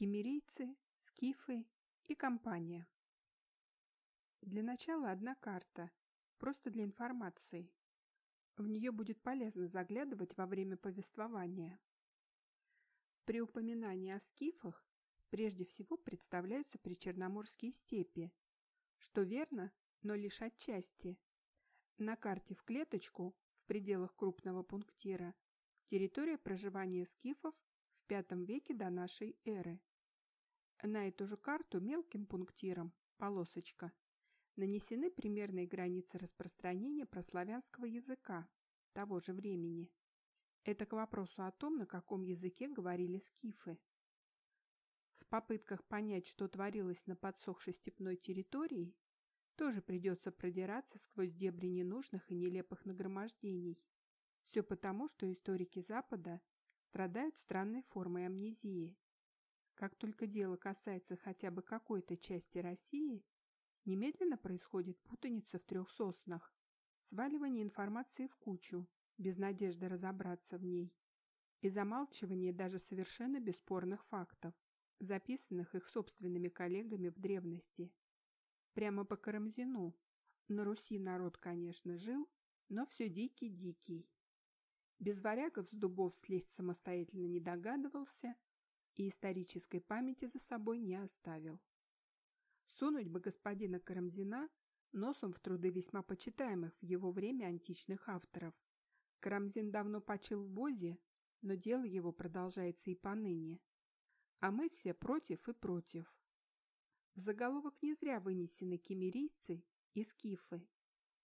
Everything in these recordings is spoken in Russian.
кемерийцы, скифы и компания. Для начала одна карта, просто для информации. В нее будет полезно заглядывать во время повествования. При упоминании о скифах прежде всего представляются причерноморские степи, что верно, но лишь отчасти. На карте в клеточку в пределах крупного пунктира территория проживания скифов в V веке до нашей эры. На эту же карту мелким пунктиром, полосочка, нанесены примерные границы распространения прославянского языка того же времени. Это к вопросу о том, на каком языке говорили скифы. В попытках понять, что творилось на подсохшей степной территории, тоже придется продираться сквозь дебри ненужных и нелепых нагромождений. Все потому, что историки Запада страдают странной формой амнезии. Как только дело касается хотя бы какой-то части России, немедленно происходит путаница в трех соснах, сваливание информации в кучу, без надежды разобраться в ней, и замалчивание даже совершенно бесспорных фактов, записанных их собственными коллегами в древности. Прямо по Карамзину. На Руси народ, конечно, жил, но все дикий-дикий. Без варягов с дубов слезть самостоятельно не догадывался и исторической памяти за собой не оставил. Сунуть бы господина Карамзина носом в труды весьма почитаемых в его время античных авторов. Карамзин давно почил в Бозе, но дело его продолжается и поныне. А мы все против и против. В заголовок не зря вынесены кемерийцы и скифы.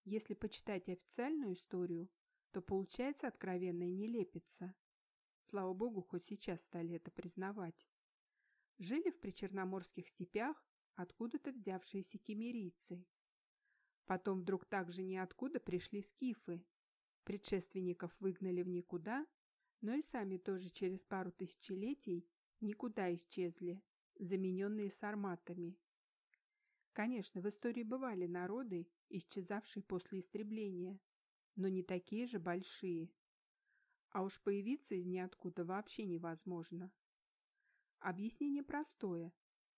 Если почитать официальную историю, то получается откровенная нелепица. Слава богу, хоть сейчас стали это признавать. Жили в причерноморских степях откуда-то взявшиеся кемерийцы. Потом вдруг также ниоткуда пришли скифы. Предшественников выгнали в никуда, но и сами тоже через пару тысячелетий никуда исчезли, замененные сарматами. Конечно, в истории бывали народы, исчезавшие после истребления, но не такие же большие. А уж появиться из ниоткуда вообще невозможно. Объяснение простое.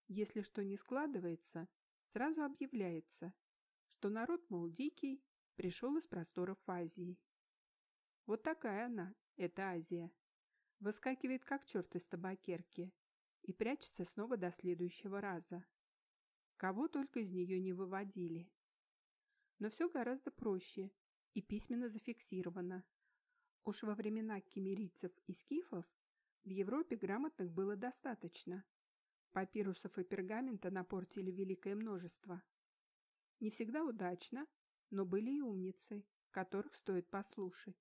Если что не складывается, сразу объявляется, что народ, мол, дикий, пришел из просторов Азии. Вот такая она, эта Азия. Выскакивает, как черт из табакерки, и прячется снова до следующего раза. Кого только из нее не выводили. Но все гораздо проще и письменно зафиксировано. Уж во времена кемерийцев и скифов в Европе грамотных было достаточно. Папирусов и пергамента напортили великое множество. Не всегда удачно, но были и умницы, которых стоит послушать.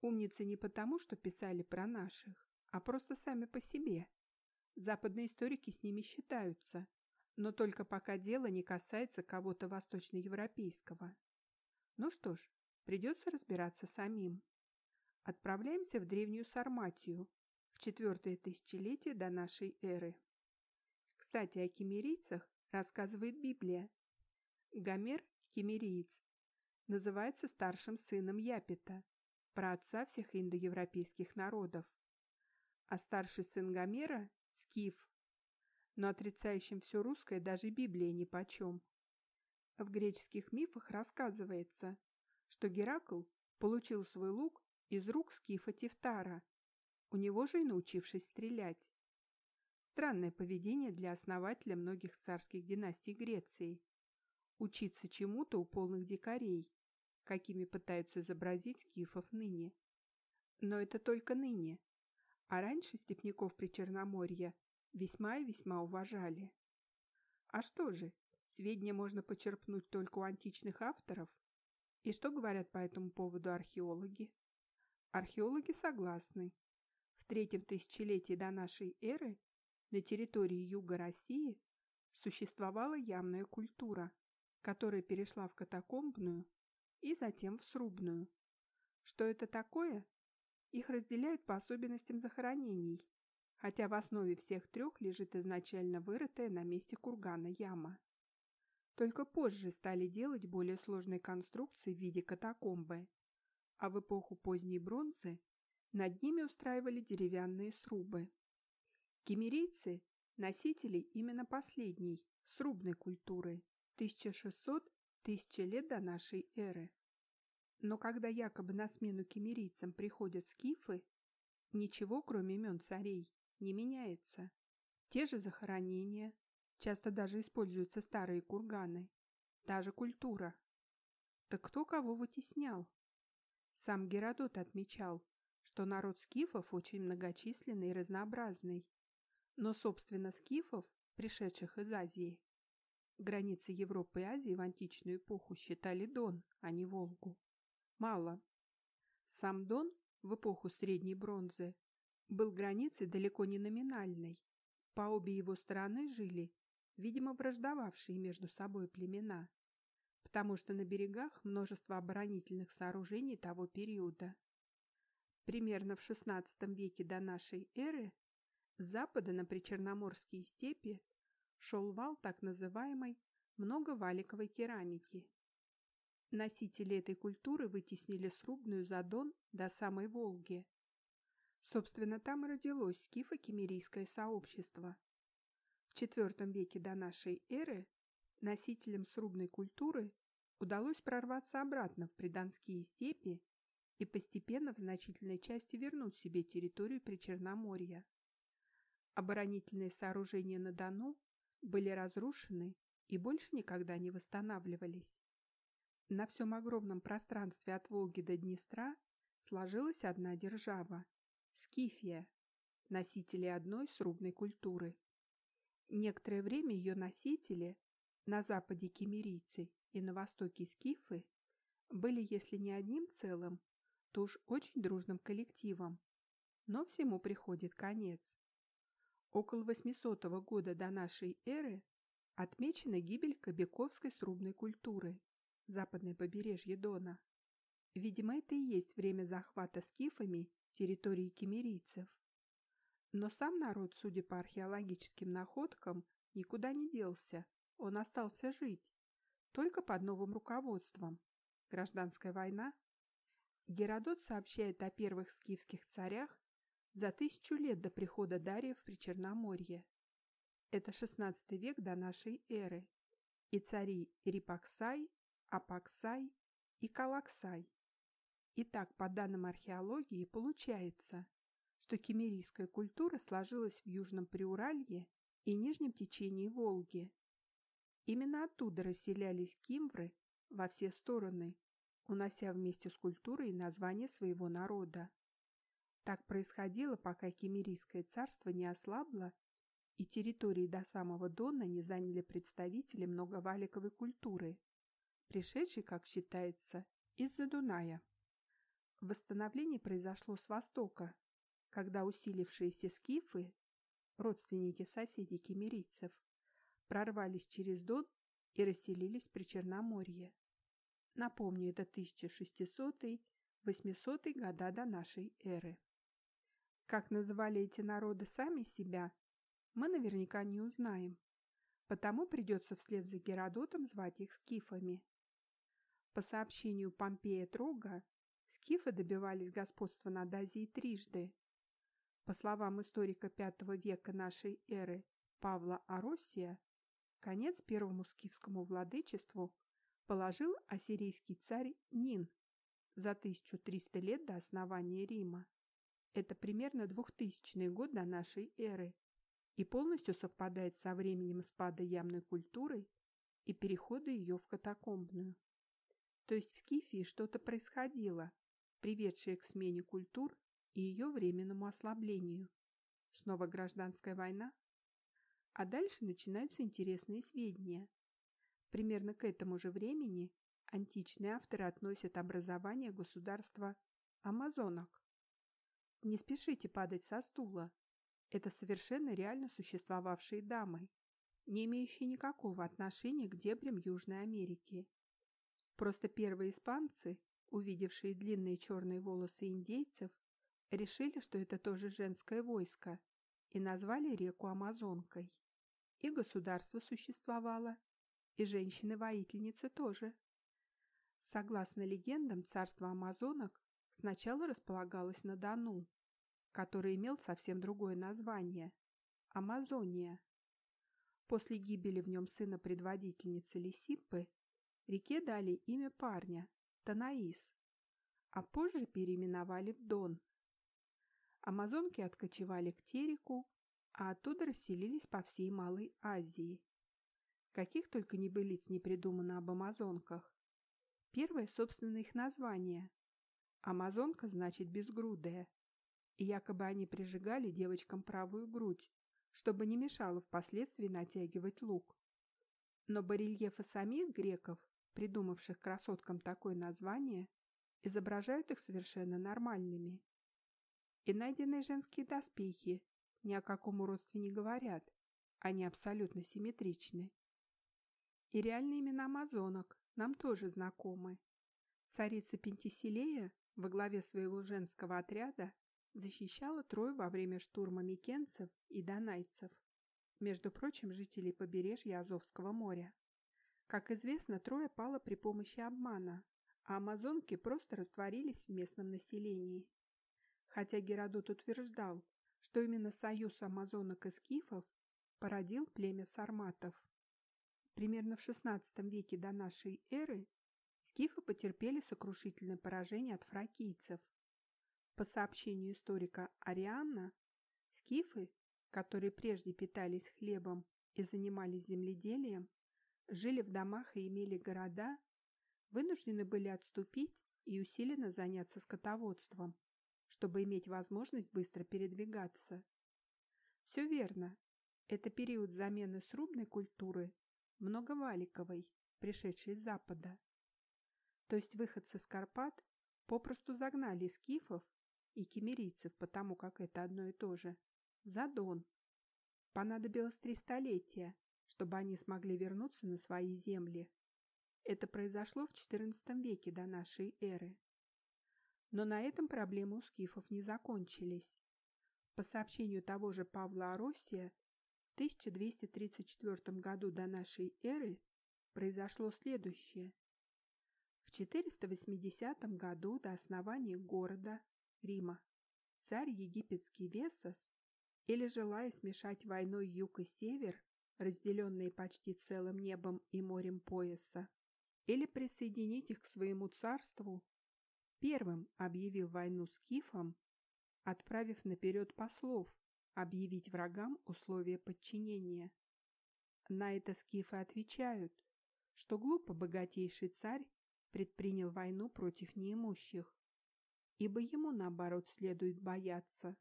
Умницы не потому, что писали про наших, а просто сами по себе. Западные историки с ними считаются, но только пока дело не касается кого-то восточноевропейского. Ну что ж, придется разбираться самим. Отправляемся в древнюю Сарматию, в четвертое тысячелетие до нашей эры. Кстати, о кемерийцах рассказывает Библия. Гомер, кемериец, называется старшим сыном Япета, праотца всех индоевропейских народов. А старший сын Гомера – Скиф, но отрицающим все русское даже Библия нипочем. В греческих мифах рассказывается, что Геракл получил свой лук из рук скифа Тевтара, у него же и научившись стрелять. Странное поведение для основателя многих царских династий Греции. Учиться чему-то у полных дикарей, какими пытаются изобразить скифов ныне. Но это только ныне. А раньше степняков при Черноморье весьма и весьма уважали. А что же, сведения можно почерпнуть только у античных авторов? И что говорят по этому поводу археологи? Археологи согласны. В третьем тысячелетии до нашей эры на территории юга России существовала ямная культура, которая перешла в катакомбную и затем в срубную. Что это такое? Их разделяют по особенностям захоронений, хотя в основе всех трех лежит изначально вырытая на месте кургана яма. Только позже стали делать более сложные конструкции в виде катакомбы, а в эпоху поздней бронзы над ними устраивали деревянные срубы. Кемерийцы носителей именно последней, срубной культуры, 1600-1000 лет до нашей эры. Но когда якобы на смену кемерийцам приходят скифы, ничего, кроме имен царей, не меняется. Те же захоронения, часто даже используются старые курганы, та же культура. Так кто кого вытеснял? Сам Геродот отмечал, что народ скифов очень многочисленный и разнообразный. Но, собственно, скифов, пришедших из Азии, границы Европы и Азии в античную эпоху считали Дон, а не Волгу. Мало. Сам Дон в эпоху Средней Бронзы был границей далеко не номинальной. По обе его стороны жили, видимо, враждовавшие между собой племена потому что на берегах множество оборонительных сооружений того периода. Примерно в XVI веке до нашей эры с запада на причерноморские степи шел вал так называемой многоваликовой керамики. Носители этой культуры вытеснили срубную Задон до самой Волги. Собственно, там и родилось скифо-кемерийское сообщество. В IV веке до нашей эры носителям срубной культуры удалось прорваться обратно в придонские степи и постепенно в значительной части вернуть себе территорию Причерноморья. Оборонительные сооружения на Дону были разрушены и больше никогда не восстанавливались. На всем огромном пространстве от Волги до Днестра сложилась одна держава – Скифия, носители одной срубной культуры. Некоторое время ее носители на западе кемерийцы и на востоке скифы были, если не одним целым, то уж очень дружным коллективом. Но всему приходит конец. Около 800 года до нашей эры отмечена гибель кобяковской срубной культуры, западное побережье Дона. Видимо, это и есть время захвата скифами территории кемерийцев. Но сам народ, судя по археологическим находкам, никуда не делся, он остался жить, только под новым руководством. Гражданская война. Геродот сообщает о первых скифских царях за тысячу лет до прихода Дария в Причерноморье. Это XVI век до нашей эры. И цари Рипаксай, Апаксай и Калаксай. Итак, по данным археологии, получается, что кемерийская культура сложилась в Южном Приуралье и Нижнем течении Волги. Именно оттуда расселялись кимвры во все стороны, унося вместе с культурой название своего народа. Так происходило, пока Кемерийское царство не ослабло и территории до самого Дона не заняли представители многоваликовой культуры, пришедшей, как считается, из-за Дуная. Восстановление произошло с востока, когда усилившиеся скифы, родственники соседей кемерийцев, прорвались через Дон и расселились при Черноморье. Напомню, это 1600-800 года до нашей эры. Как называли эти народы сами себя, мы наверняка не узнаем, потому придется вслед за Геродотом звать их скифами. По сообщению Помпея Трога, скифы добивались господства над Азией трижды. По словам историка V века нашей эры Павла Аросия, Конец первому скифскому владычеству положил ассирийский царь Нин за 1300 лет до основания Рима. Это примерно 2000 год до нашей эры и полностью совпадает со временем спада ямной культуры и перехода ее в катакомбную. То есть в Скифии что-то происходило, приведшее к смене культур и ее временному ослаблению. Снова гражданская война? А дальше начинаются интересные сведения. Примерно к этому же времени античные авторы относят образование государства амазонок. Не спешите падать со стула. Это совершенно реально существовавшие дамы, не имеющие никакого отношения к дебрям Южной Америки. Просто первые испанцы, увидевшие длинные черные волосы индейцев, решили, что это тоже женское войско, и назвали реку Амазонкой. И государство существовало, и женщины-воительницы тоже. Согласно легендам, царство амазонок сначала располагалось на Дону, который имел совсем другое название – Амазония. После гибели в нем сына предводительницы Лисиппы реке дали имя парня – Танаис, а позже переименовали в Дон. Амазонки откочевали к Тереку, а оттуда расселились по всей Малой Азии. Каких только небылиц не придумано об амазонках. Первое, собственно, их название. Амазонка значит безгрудая. И якобы они прижигали девочкам правую грудь, чтобы не мешало впоследствии натягивать лук. Но барельефы самих греков, придумавших красоткам такое название, изображают их совершенно нормальными. И найденные женские доспехи ни о каком уродстве не говорят, они абсолютно симметричны. И реальные имена амазонок нам тоже знакомы. Царица Пентиселея во главе своего женского отряда защищала Трою во время штурма микенцев и донайцев, между прочим, жителей побережья Азовского моря. Как известно, Троя пала при помощи обмана, а амазонки просто растворились в местном населении. Хотя Геродот утверждал, что именно союз амазонок и скифов породил племя сарматов. Примерно в XVI веке до нашей эры скифы потерпели сокрушительное поражение от фракийцев. По сообщению историка Арианна, скифы, которые прежде питались хлебом и занимались земледелием, жили в домах и имели города, вынуждены были отступить и усиленно заняться скотоводством, чтобы иметь возможность быстро передвигаться. Все верно, это период замены срубной культуры многоваликовой, пришедшей с запада. То есть выходцы с Карпат попросту загнали скифов и кемерийцев, потому как это одно и то же, за Дон. Понадобилось три столетия, чтобы они смогли вернуться на свои земли. Это произошло в XIV веке до нашей эры. Но на этом проблемы у скифов не закончились. По сообщению того же Павла Ороссия, в 1234 году до нашей эры произошло следующее. В 480 году до основания города Рима царь египетский Весос, или желая смешать войной юг и север, разделенные почти целым небом и морем пояса, или присоединить их к своему царству, первым объявил войну скифам, отправив наперед послов объявить врагам условия подчинения. На это скифы отвечают, что глупо богатейший царь предпринял войну против неимущих, ибо ему, наоборот, следует бояться,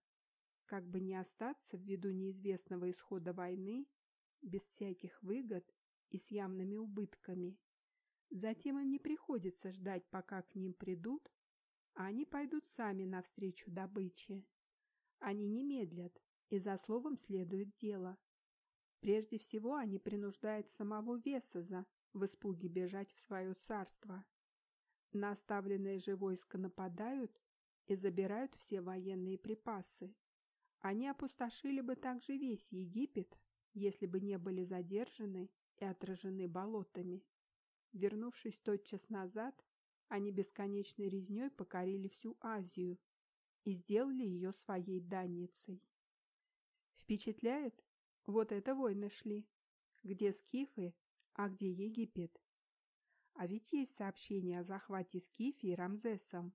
как бы не остаться ввиду неизвестного исхода войны без всяких выгод и с явными убытками. Затем им не приходится ждать, пока к ним придут, они пойдут сами навстречу добыче. Они не медлят, и за словом следует дело. Прежде всего они принуждают самого Весоза в испуге бежать в свое царство. На оставленное же войско нападают и забирают все военные припасы. Они опустошили бы также весь Египет, если бы не были задержаны и отражены болотами. Вернувшись тотчас назад, они бесконечной резней покорили всю Азию и сделали ее своей данницей. Впечатляет? Вот это войны шли. Где скифы, а где Египет? А ведь есть сообщение о захвате Скифии Рамзесом.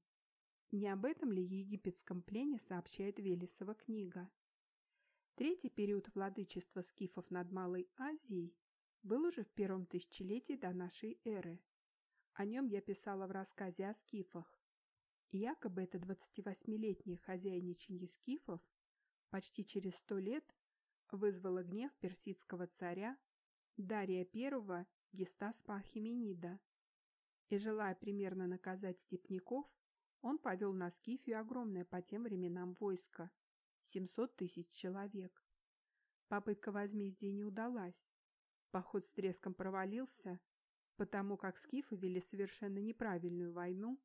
Не об этом ли египетском плене сообщает Велесова книга? Третий период владычества скифов над Малой Азией был уже в первом тысячелетии до нашей эры. О нем я писала в рассказе о скифах. И якобы это 28-летнее хозяйничание скифов почти через сто лет вызвало гнев персидского царя Дария I Гестаспа Ахименида, и, желая примерно наказать степняков, он повел на Скифию огромное по тем временам войско – 700 тысяч человек. Попытка возмездия не удалась. Поход с треском провалился, потому как скифы вели совершенно неправильную войну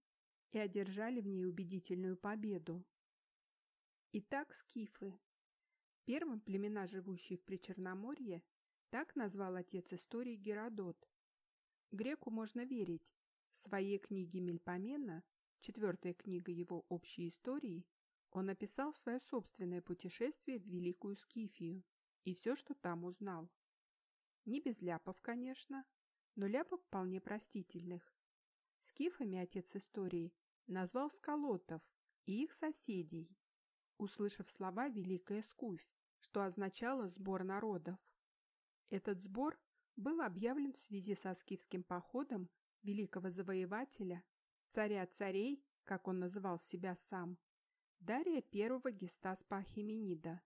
и одержали в ней убедительную победу. Итак, скифы. Первым племена, живущие в Причерноморье, так назвал отец истории Геродот. Греку можно верить, в своей книге Мельпомена, четвертая книга его общей истории, он описал свое собственное путешествие в Великую Скифию и все, что там узнал. Не без ляпов, конечно, но ляпов вполне простительных. Скифами отец истории назвал сколотов и их соседей, услышав слова «Великая Скуфь», что означало «сбор народов». Этот сбор был объявлен в связи со скифским походом великого завоевателя, царя царей, как он называл себя сам, Дария I Гестаспа Ахименида.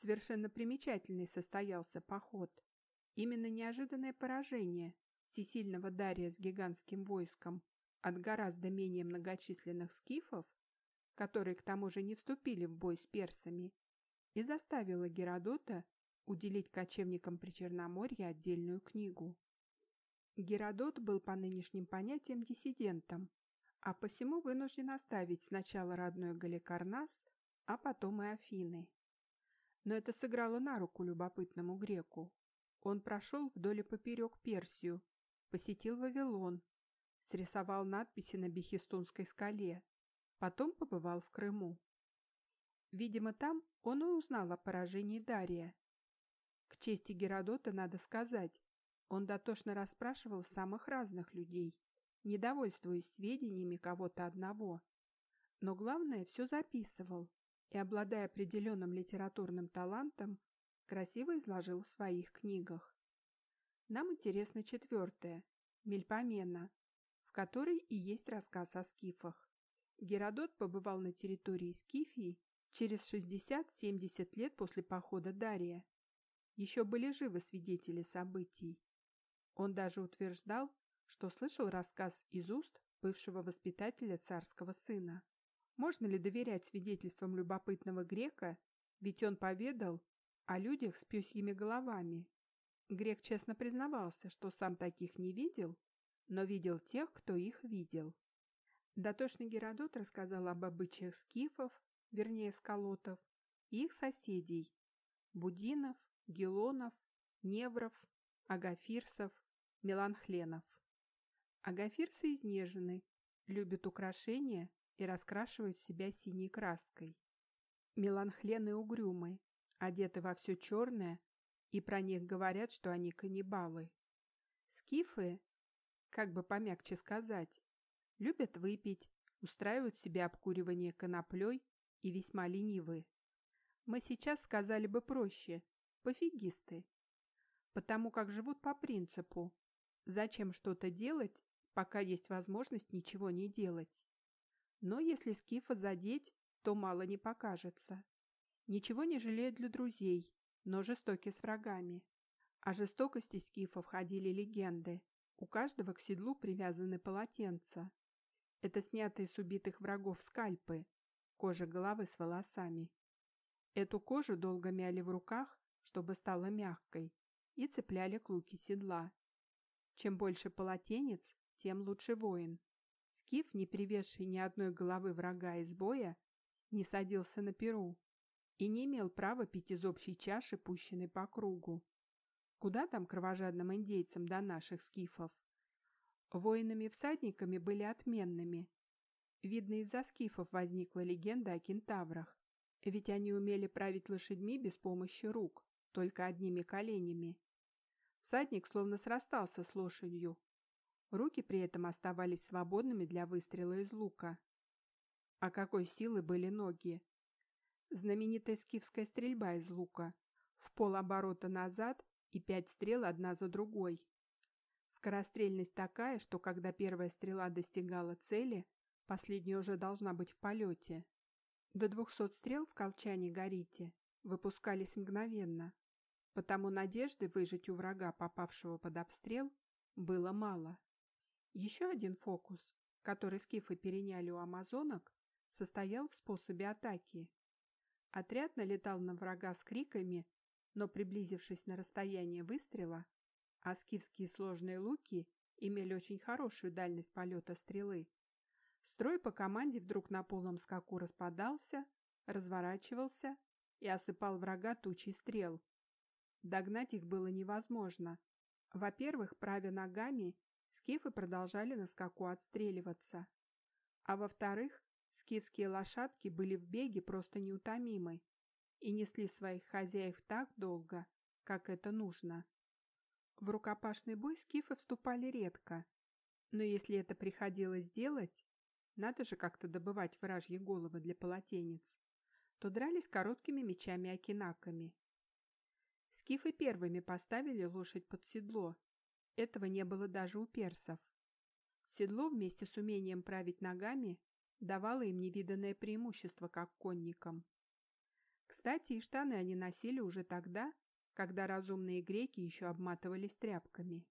Совершенно примечательный состоялся поход. Именно неожиданное поражение всесильного Дария с гигантским войском от гораздо менее многочисленных скифов, которые к тому же не вступили в бой с персами, и заставило Геродота уделить кочевникам Причерноморья отдельную книгу. Геродот был по нынешним понятиям диссидентом, а посему вынужден оставить сначала родной Галикарнас, а потом и Афины. Но это сыграло на руку любопытному греку. Он прошел вдоль и поперек Персию, посетил Вавилон, срисовал надписи на Бехистунской скале, потом побывал в Крыму. Видимо, там он и узнал о поражении Дария. К чести Геродота надо сказать, он дотошно расспрашивал самых разных людей, недовольствуясь сведениями кого-то одного. Но главное, все записывал и, обладая определенным литературным талантом, красиво изложил в своих книгах. Нам интересно четвертое – Мельпомена, в которой и есть рассказ о скифах. Геродот побывал на территории Скифии через 60-70 лет после похода Дария. Еще были живы свидетели событий. Он даже утверждал, что слышал рассказ из уст бывшего воспитателя царского сына. Можно ли доверять свидетельствам любопытного грека, ведь он поведал о людях с пёсьими головами. Грек честно признавался, что сам таких не видел, но видел тех, кто их видел. Дотошный Геродот рассказал об обычаях скифов, вернее сколотов, и их соседей – будинов, гелонов, невров, агафирсов, меланхленов. Агафирсы изнежены, любят украшения и раскрашивают себя синей краской. Меланхлены угрюмы, одеты во все черное, и про них говорят, что они каннибалы. Скифы, как бы помягче сказать, любят выпить, устраивают себе обкуривание коноплей и весьма ленивы. Мы сейчас сказали бы проще – пофигисты, потому как живут по принципу «зачем что-то делать, пока есть возможность ничего не делать». Но если скифа задеть, то мало не покажется. Ничего не жалеют для друзей, но жестоки с врагами. О жестокости скифов ходили легенды. У каждого к седлу привязаны полотенца. Это снятые с убитых врагов скальпы, кожа головы с волосами. Эту кожу долго мяли в руках, чтобы стала мягкой, и цепляли к луке седла. Чем больше полотенец, тем лучше воин. Скиф, не привезший ни одной головы врага из боя, не садился на перу и не имел права пить из общей чаши, пущенной по кругу. Куда там кровожадным индейцам до наших скифов? Воинами-всадниками были отменными. Видно, из-за скифов возникла легенда о кентаврах, ведь они умели править лошадьми без помощи рук, только одними коленями. Всадник словно срастался с лошадью. Руки при этом оставались свободными для выстрела из лука. А какой силы были ноги! Знаменитая скифская стрельба из лука, в полоборота назад и пять стрел одна за другой. Скорострельность такая, что когда первая стрела достигала цели, последняя уже должна быть в полете. До двухсот стрел в колчане горите выпускались мгновенно, потому надежды выжить у врага, попавшего под обстрел, было мало. Еще один фокус, который скифы переняли у амазонок, состоял в способе атаки. Отряд налетал на врага с криками, но, приблизившись на расстояние выстрела, а скифские сложные луки имели очень хорошую дальность полета стрелы, строй по команде вдруг на полном скаку распадался, разворачивался и осыпал врага тучей стрел. Догнать их было невозможно. Во-первых, правя ногами, скифы продолжали на скаку отстреливаться. А во-вторых, Скифские лошадки были в беге просто неутомимы и несли своих хозяев так долго, как это нужно. В рукопашный бой скифы вступали редко, но если это приходилось делать, надо же как-то добывать вражьи головы для полотенец, то дрались короткими мечами-окинаками. Скифы первыми поставили лошадь под седло. Этого не было даже у персов. Седло вместе с умением править ногами давало им невиданное преимущество как конникам. Кстати, и штаны они носили уже тогда, когда разумные греки еще обматывались тряпками.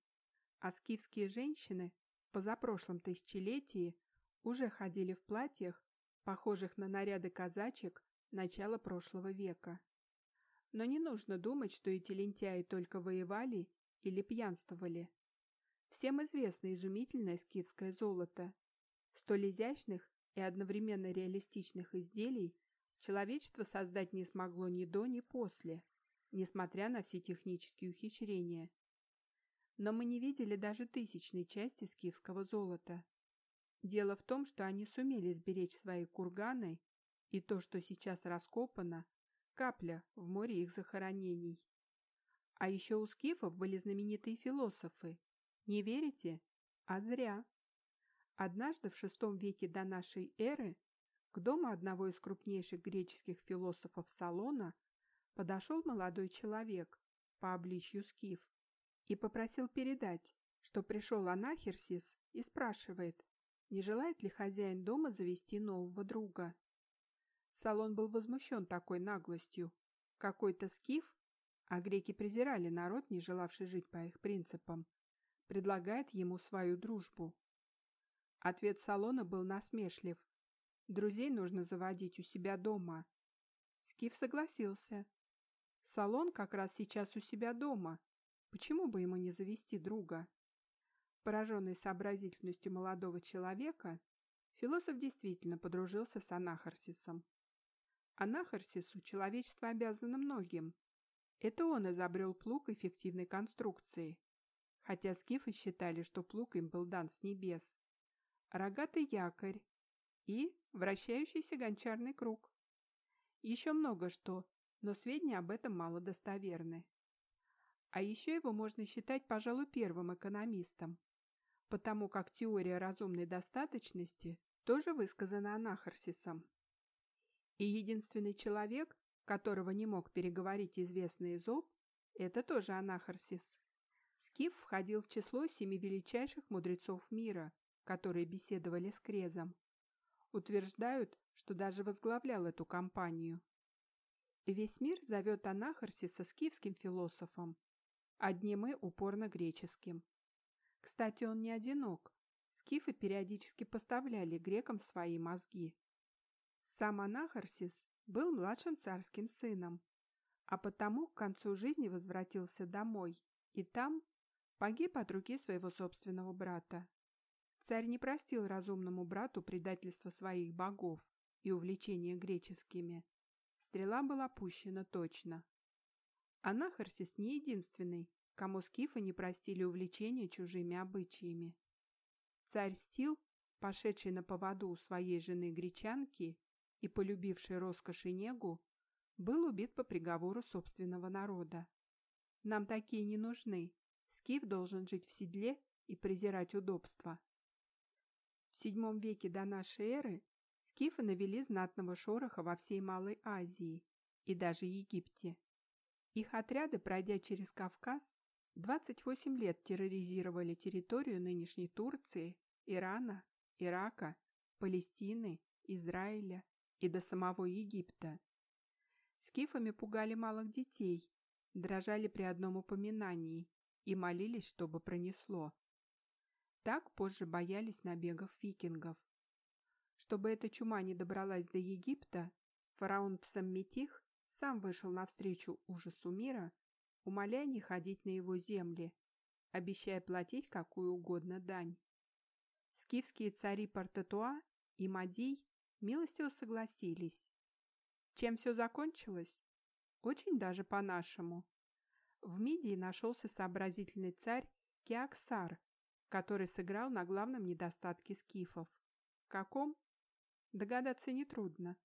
А скифские женщины в позапрошлом тысячелетии уже ходили в платьях, похожих на наряды казачек начала прошлого века. Но не нужно думать, что эти лентяи только воевали или пьянствовали. Всем известно изумительное скифское золото. Столь изящных и одновременно реалистичных изделий человечество создать не смогло ни до, ни после, несмотря на все технические ухищрения. Но мы не видели даже тысячной части скифского золота. Дело в том, что они сумели сберечь свои курганы, и то, что сейчас раскопано, капля в море их захоронений. А еще у скифов были знаменитые философы, не верите? А зря. Однажды в VI веке до нашей эры к дому одного из крупнейших греческих философов Салона подошел молодой человек по обличью скиф и попросил передать, что пришел Анахерсис и спрашивает, не желает ли хозяин дома завести нового друга. Салон был возмущен такой наглостью. Какой-то скиф, а греки презирали народ, не желавший жить по их принципам, предлагает ему свою дружбу. Ответ Салона был насмешлив. Друзей нужно заводить у себя дома. Скиф согласился. Салон как раз сейчас у себя дома. Почему бы ему не завести друга? Пораженный сообразительностью молодого человека, философ действительно подружился с Анахарсисом. Анахарсису человечество обязано многим. Это он изобрел плуг эффективной конструкции хотя скифы считали, что плуг им был дан с небес, рогатый якорь и вращающийся гончарный круг. Еще много что, но сведения об этом мало достоверны. А еще его можно считать, пожалуй, первым экономистом, потому как теория разумной достаточности тоже высказана Анахарсисом. И единственный человек, которого не мог переговорить известный Изоб, это тоже Анахарсис. Скиф входил в число семи величайших мудрецов мира, которые беседовали с Крезом. Утверждают, что даже возглавлял эту компанию. Весь мир зовет Анахарсиса скифским философом, одни мы упорно греческим. Кстати, он не одинок. Скифы периодически поставляли грекам свои мозги. Сам Анахарсис был младшим царским сыном, а потому к концу жизни возвратился домой и там погиб от руки своего собственного брата. Царь не простил разумному брату предательства своих богов и увлечения греческими. Стрела была пущена точно. Анахарсис не единственный, кому скифы не простили увлечения чужими обычаями. Царь Стил, пошедший на поводу у своей жены гречанки и полюбивший роскошь и негу, был убит по приговору собственного народа. Нам такие не нужны, Скиф должен жить в седле и презирать удобства. В VII веке до нашей эры скифы навели знатного шороха во всей Малой Азии и даже Египте. Их отряды, пройдя через Кавказ, 28 лет терроризировали территорию нынешней Турции, Ирана, Ирака, Палестины, Израиля и до самого Египта. Скифами пугали малых детей, дрожали при одном упоминании и молились, чтобы пронесло. Так позже боялись набегов викингов. Чтобы эта чума не добралась до Египта, фараон Псамметих сам вышел навстречу ужасу мира, умоляя не ходить на его земли, обещая платить какую угодно дань. Скифские цари Партетуа и Мадий милостиво согласились. Чем все закончилось? Очень даже по-нашему. В Мидии нашелся сообразительный царь Кеоксар, который сыграл на главном недостатке скифов. Каком? Догадаться нетрудно.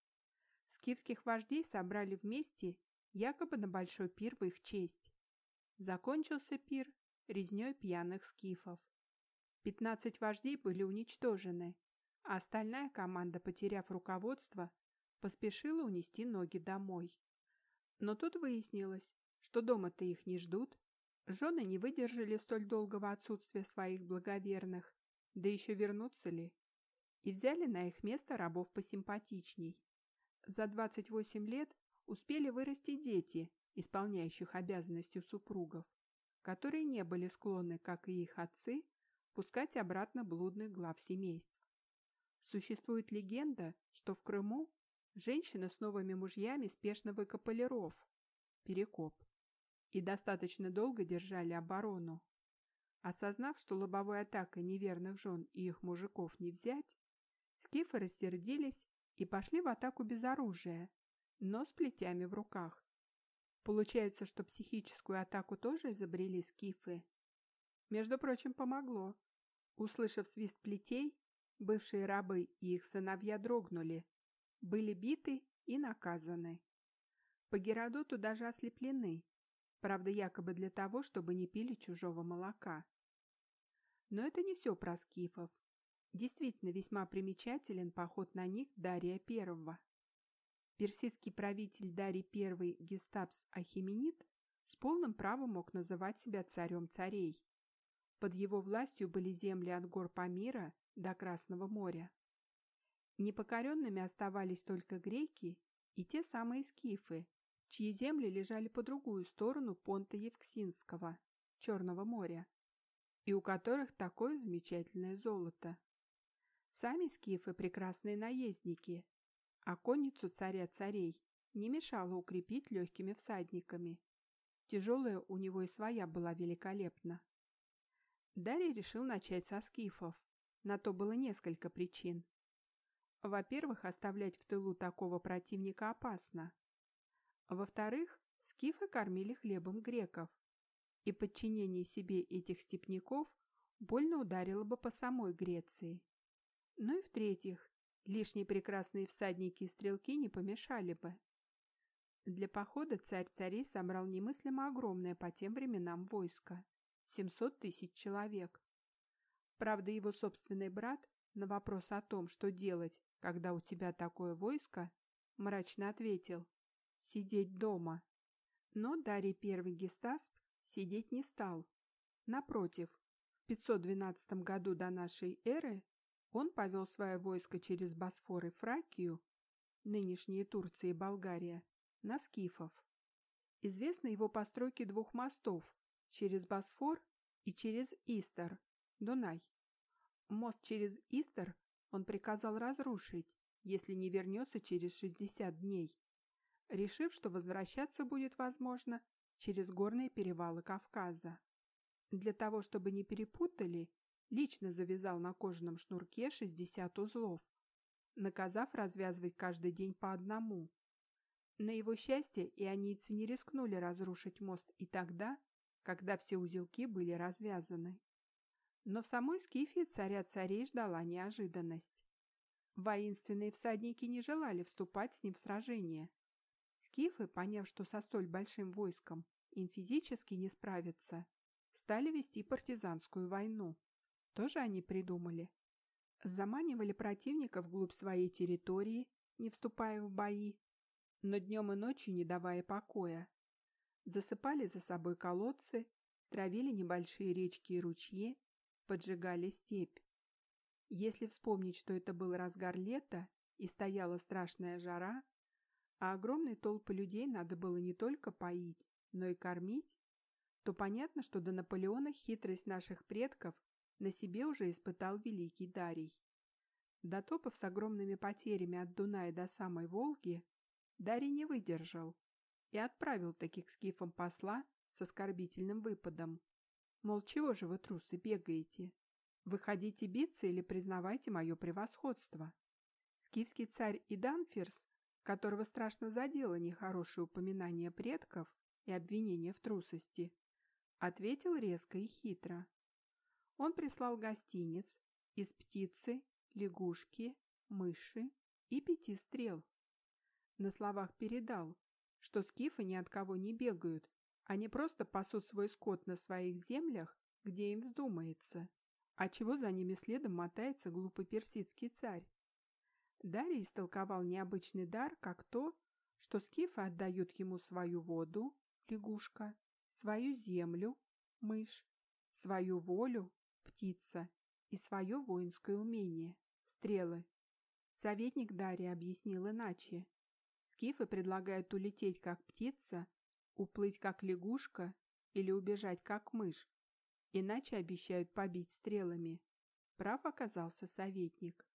Скифских вождей собрали вместе якобы на большой пир в их честь. Закончился пир резней пьяных скифов. Пятнадцать вождей были уничтожены, а остальная команда, потеряв руководство, поспешила унести ноги домой. Но тут выяснилось, что дома-то их не ждут, жены не выдержали столь долгого отсутствия своих благоверных, да еще вернутся ли, и взяли на их место рабов посимпатичней. За 28 лет успели вырасти дети, исполняющих обязанности супругов, которые не были склонны, как и их отцы, пускать обратно блудных глав семейств. Существует легенда, что в Крыму женщины с новыми мужьями спешно выкопали ров, перекоп, и достаточно долго держали оборону. Осознав, что лобовой атакой неверных жен и их мужиков не взять, скифы рассердились и пошли в атаку без оружия, но с плетями в руках. Получается, что психическую атаку тоже изобрели скифы. Между прочим, помогло. Услышав свист плетей, бывшие рабы и их сыновья дрогнули, были биты и наказаны. По Геродоту даже ослеплены, правда, якобы для того, чтобы не пили чужого молока. Но это не все про скифов. Действительно весьма примечателен поход на них Дария I. Персидский правитель Дарий I Гестапс Ахименид с полным правом мог называть себя царем царей. Под его властью были земли от гор Памира до Красного моря. Непокоренными оставались только греки и те самые скифы, чьи земли лежали по другую сторону понта Евксинского, Черного моря, и у которых такое замечательное золото. Сами скифы – прекрасные наездники, а конницу царя царей не мешало укрепить легкими всадниками. Тяжелая у него и своя была великолепна. Дарий решил начать со скифов. На то было несколько причин. Во-первых, оставлять в тылу такого противника опасно. Во-вторых, скифы кормили хлебом греков, и подчинение себе этих степняков больно ударило бы по самой Греции. Ну и в-третьих, лишние прекрасные всадники и стрелки не помешали бы. Для похода царь царей собрал немыслимо огромное по тем временам войско – 700 тысяч человек. Правда, его собственный брат на вопрос о том, что делать, когда у тебя такое войско, мрачно ответил «сидеть дома». Но Дарий I Гестасп сидеть не стал. Напротив, в 512 году до нашей эры он повел свое войско через Босфор и Фракию, нынешние Турция и Болгария, на скифов. Известны его постройки двух мостов через Босфор и через Истер, Дунай. Мост через Истер он приказал разрушить, если не вернется через 60 дней, решив, что возвращаться будет возможно через горные перевалы Кавказа. Для того, чтобы не перепутали, лично завязал на кожаном шнурке 60 узлов, наказав развязывать каждый день по одному. На его счастье ионийцы не рискнули разрушить мост и тогда, когда все узелки были развязаны. Но в самой Скифии царя царей ждала неожиданность. Воинственные всадники не желали вступать с ним в сражение. Скифы, поняв, что со столь большим войском им физически не справиться, стали вести партизанскую войну. Тоже они придумали. Заманивали противника вглубь своей территории, не вступая в бои, но днем и ночью не давая покоя. Засыпали за собой колодцы, травили небольшие речки и ручьи, поджигали степь. Если вспомнить, что это был разгар лета и стояла страшная жара, а огромные толпы людей надо было не только поить, но и кормить, то понятно, что до Наполеона хитрость наших предков на себе уже испытал великий Дарий. Дотопав с огромными потерями от Дуная до самой Волги, Дарий не выдержал и отправил таких скифам посла с оскорбительным выпадом. Мол, чего же вы, трусы, бегаете? Выходите биться или признавайте мое превосходство. Скифский царь Иданфирс, которого страшно задело нехорошее упоминание предков и обвинение в трусости, ответил резко и хитро. Он прислал гостиниц из птицы, лягушки, мыши и пяти стрел. На словах передал, что скифы ни от кого не бегают, Они просто пасут свой скот на своих землях, где им вздумается. А чего за ними следом мотается глупый персидский царь? Дарий истолковал необычный дар как то, что скифы отдают ему свою воду, лягушка, свою землю, мышь, свою волю, птица и свое воинское умение, стрелы. Советник Дарья объяснил иначе. Скифы предлагают улететь как птица, уплыть как лягушка или убежать как мышь, иначе обещают побить стрелами. Прав оказался советник.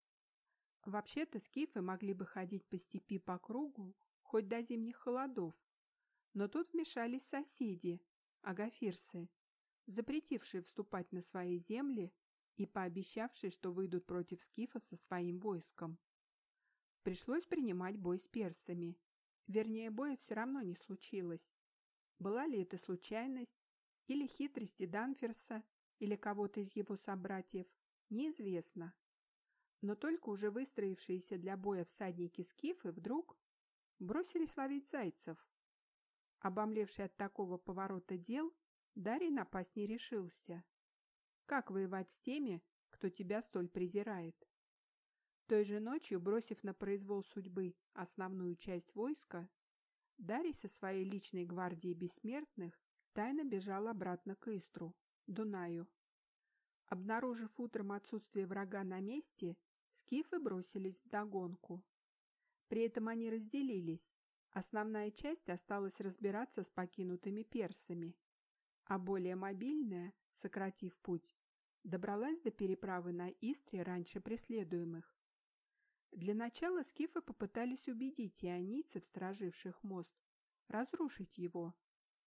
Вообще-то скифы могли бы ходить по степи по кругу, хоть до зимних холодов, но тут вмешались соседи, агафирсы, запретившие вступать на свои земли и пообещавшие, что выйдут против скифов со своим войском. Пришлось принимать бой с персами. Вернее, боя все равно не случилось. Была ли это случайность, или хитрости Данферса, или кого-то из его собратьев, неизвестно. Но только уже выстроившиеся для боя всадники скифы вдруг бросились ловить зайцев. Обомлевший от такого поворота дел, Дарий напасть не решился. Как воевать с теми, кто тебя столь презирает? Той же ночью, бросив на произвол судьбы основную часть войска, Дарий со своей личной гвардией бессмертных тайно бежал обратно к Истру, Дунаю. Обнаружив утром отсутствие врага на месте, скифы бросились в догонку. При этом они разделились. Основная часть осталась разбираться с покинутыми персами, а более мобильная, сократив путь, добралась до переправы на Истре раньше преследуемых. Для начала скифы попытались убедить ионийцев, страживших мост, разрушить его,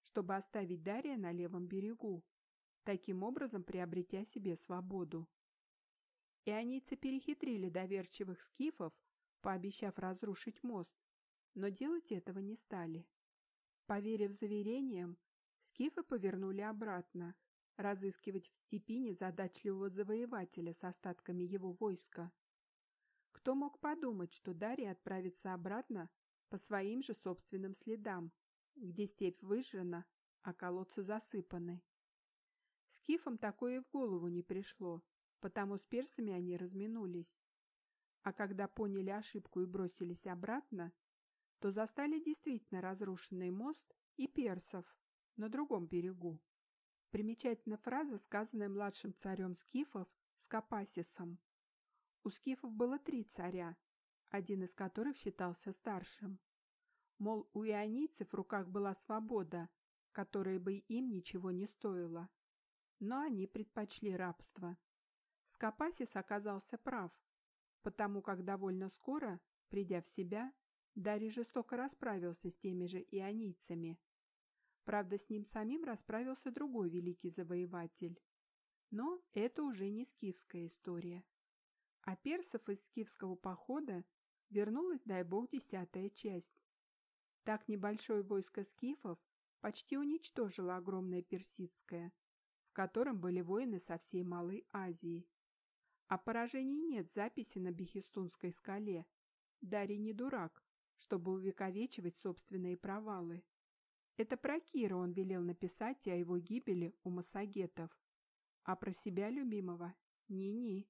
чтобы оставить Дария на левом берегу, таким образом приобретя себе свободу. Ионийцы перехитрили доверчивых скифов, пообещав разрушить мост, но делать этого не стали. Поверив заверениям, скифы повернули обратно, разыскивать в степи незадачливого завоевателя с остатками его войска. Кто мог подумать, что Дарья отправится обратно по своим же собственным следам, где степь выжжена, а колодцы засыпаны? Скифам такое и в голову не пришло, потому с персами они разминулись. А когда поняли ошибку и бросились обратно, то застали действительно разрушенный мост и персов на другом берегу. Примечательна фраза, сказанная младшим царем скифов Скопасисом. У скифов было три царя, один из которых считался старшим. Мол, у ионийцев в руках была свобода, которая бы им ничего не стоила. Но они предпочли рабство. Скопасис оказался прав, потому как довольно скоро, придя в себя, Дарий жестоко расправился с теми же ионийцами. Правда, с ним самим расправился другой великий завоеватель. Но это уже не скифская история. А персов из скифского похода вернулась, дай бог, десятая часть. Так небольшое войско скифов почти уничтожило огромное персидское, в котором были воины со всей Малой Азии. О поражении нет записи на Бехистунской скале. Дарий не дурак, чтобы увековечивать собственные провалы. Это про Кира он велел написать и о его гибели у массагетов. А про себя любимого – ни-ни.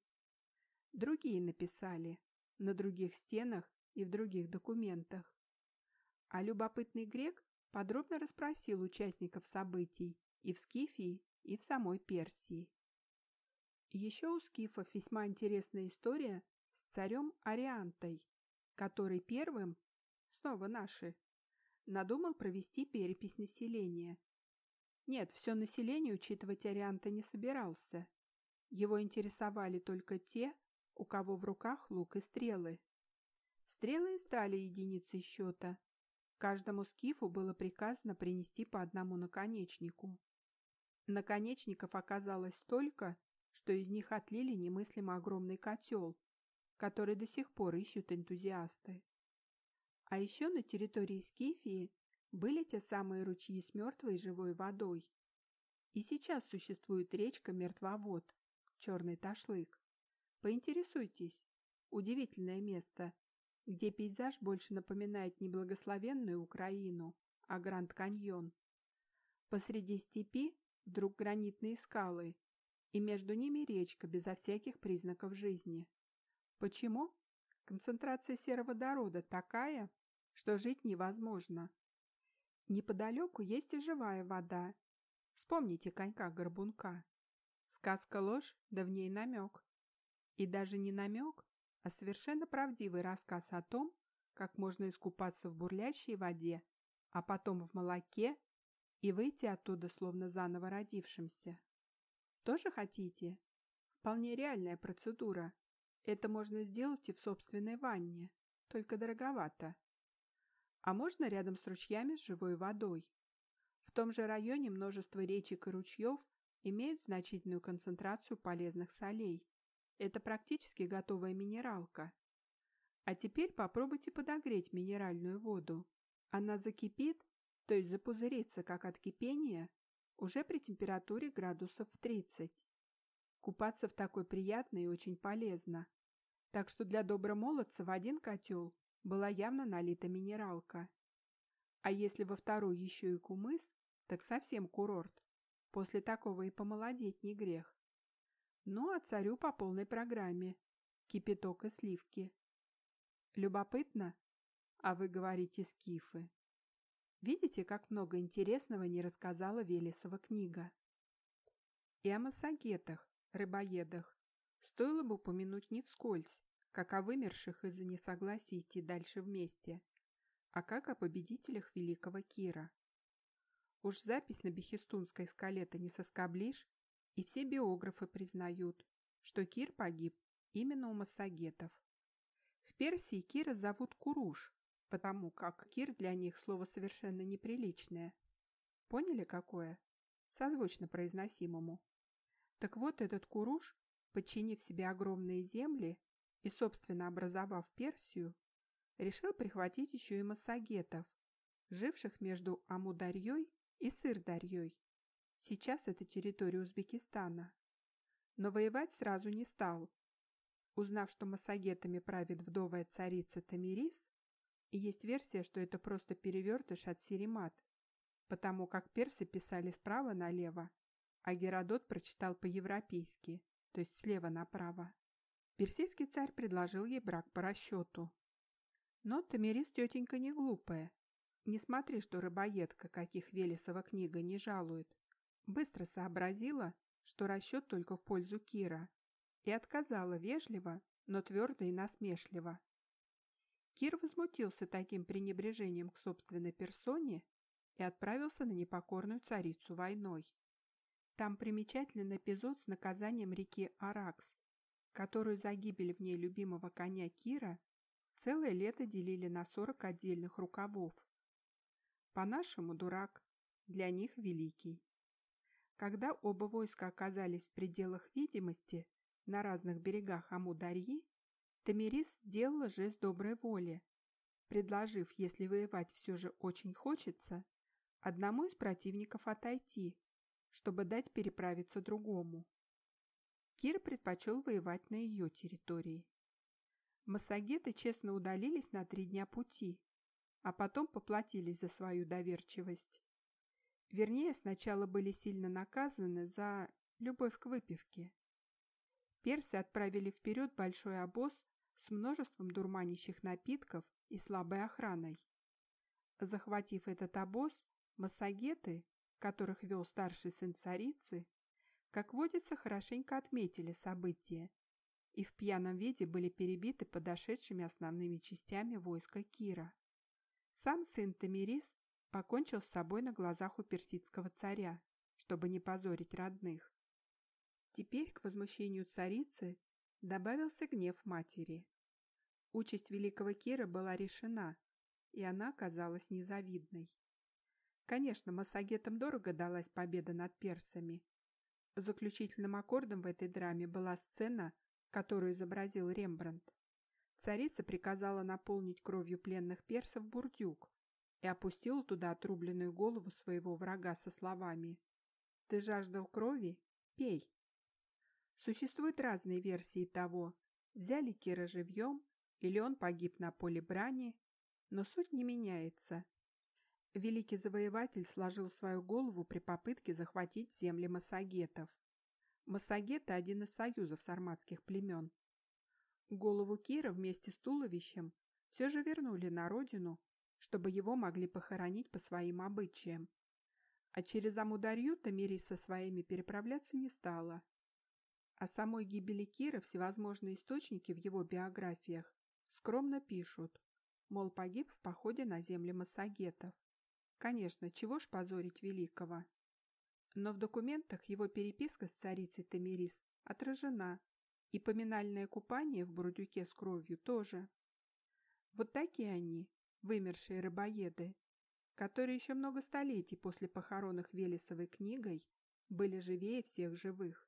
Другие написали, на других стенах и в других документах. А любопытный грек подробно расспросил участников событий и в Скифии, и в самой Персии. Еще у скифов весьма интересная история с царем Ариантой, который первым, снова наши, надумал провести перепись населения. Нет, все население учитывать Арианта не собирался. Его интересовали только те, у кого в руках лук и стрелы. Стрелы стали единицей счета. Каждому скифу было приказано принести по одному наконечнику. Наконечников оказалось столько, что из них отлили немыслимо огромный котел, который до сих пор ищут энтузиасты. А еще на территории Скифии были те самые ручьи с мертвой живой водой. И сейчас существует речка Мертвовод, Черный Ташлык. Поинтересуйтесь. Удивительное место, где пейзаж больше напоминает не благословенную Украину, а Гранд-Каньон. Посреди степи вдруг гранитные скалы, и между ними речка безо всяких признаков жизни. Почему? Концентрация сероводорода такая, что жить невозможно. Неподалеку есть и живая вода. Вспомните конька-горбунка. Сказка ложь, да в ней намек. И даже не намек, а совершенно правдивый рассказ о том, как можно искупаться в бурлящей воде, а потом в молоке и выйти оттуда словно заново родившимся. Тоже хотите? Вполне реальная процедура. Это можно сделать и в собственной ванне, только дороговато. А можно рядом с ручьями с живой водой. В том же районе множество речек и ручьев имеют значительную концентрацию полезных солей. Это практически готовая минералка. А теперь попробуйте подогреть минеральную воду. Она закипит, то есть запузырится как от кипения, уже при температуре градусов в 30. Купаться в такой приятно и очень полезно. Так что для добромолодца в один котел была явно налита минералка. А если во второй еще и кумыс, так совсем курорт. После такого и помолодеть не грех. Ну, а царю по полной программе. Кипяток и сливки. Любопытно? А вы говорите скифы. Видите, как много интересного не рассказала Велесова книга? И о массагетах, рыбоедах, стоило бы упомянуть не вскользь, как о вымерших из-за несогласия идти дальше вместе, а как о победителях великого Кира. Уж запись на Бехистунской скале-то не соскоблишь, и все биографы признают, что Кир погиб именно у массагетов. В Персии Кира зовут Куруш, потому как Кир для них слово совершенно неприличное. Поняли, какое? Созвучно произносимому. Так вот, этот Куруш, подчинив себе огромные земли и, собственно, образовав Персию, решил прихватить еще и массагетов, живших между Амударьей и Сырдарьей. Сейчас это территория Узбекистана. Но воевать сразу не стал. Узнав, что массагетами правит вдовая царица Тамирис, и есть версия, что это просто перевертыш от Сиримат, потому как персы писали справа налево, а Геродот прочитал по-европейски, то есть слева направо. Персидский царь предложил ей брак по расчету. Но Тамирис тетенька не глупая. Не смотри, что рыбоедка, каких Велесова книга не жалует. Быстро сообразила, что расчет только в пользу Кира, и отказала вежливо, но твердо и насмешливо. Кир возмутился таким пренебрежением к собственной персоне и отправился на непокорную царицу войной. Там примечателен эпизод с наказанием реки Аракс, которую за гибель в ней любимого коня Кира целое лето делили на сорок отдельных рукавов. По-нашему дурак, для них великий. Когда оба войска оказались в пределах видимости на разных берегах Амударьи, Тамирис сделала жест доброй воли, предложив, если воевать все же очень хочется, одному из противников отойти, чтобы дать переправиться другому. Кир предпочел воевать на ее территории. Массагеты честно удалились на три дня пути, а потом поплатились за свою доверчивость. Вернее, сначала были сильно наказаны за любовь к выпивке. Персы отправили вперед большой обоз с множеством дурманящих напитков и слабой охраной. Захватив этот обоз, массагеты, которых вел старший сын царицы, как водится, хорошенько отметили события и в пьяном виде были перебиты подошедшими основными частями войска Кира. Сам сын Тамирис покончил с собой на глазах у персидского царя, чтобы не позорить родных. Теперь к возмущению царицы добавился гнев матери. Участь великого Кира была решена, и она казалась незавидной. Конечно, массагетам дорого далась победа над персами. Заключительным аккордом в этой драме была сцена, которую изобразил Рембрандт. Царица приказала наполнить кровью пленных персов бурдюк и опустила туда отрубленную голову своего врага со словами «Ты жаждал крови? Пей!». Существуют разные версии того, взяли Кира живьем или он погиб на поле брани, но суть не меняется. Великий завоеватель сложил свою голову при попытке захватить земли массагетов. Массагеты – один из союзов сарматских племен. Голову Кира вместе с туловищем все же вернули на родину, чтобы его могли похоронить по своим обычаям. А через Амударью Тамирис со своими переправляться не стала. О самой гибели Кира всевозможные источники в его биографиях скромно пишут, мол, погиб в походе на земли массагетов. Конечно, чего ж позорить великого? Но в документах его переписка с царицей Тамирис отражена, и поминальное купание в бурдюке с кровью тоже. Вот такие они, вымершие рыбоеды, которые еще много столетий после похорон Велесовой книгой были живее всех живых.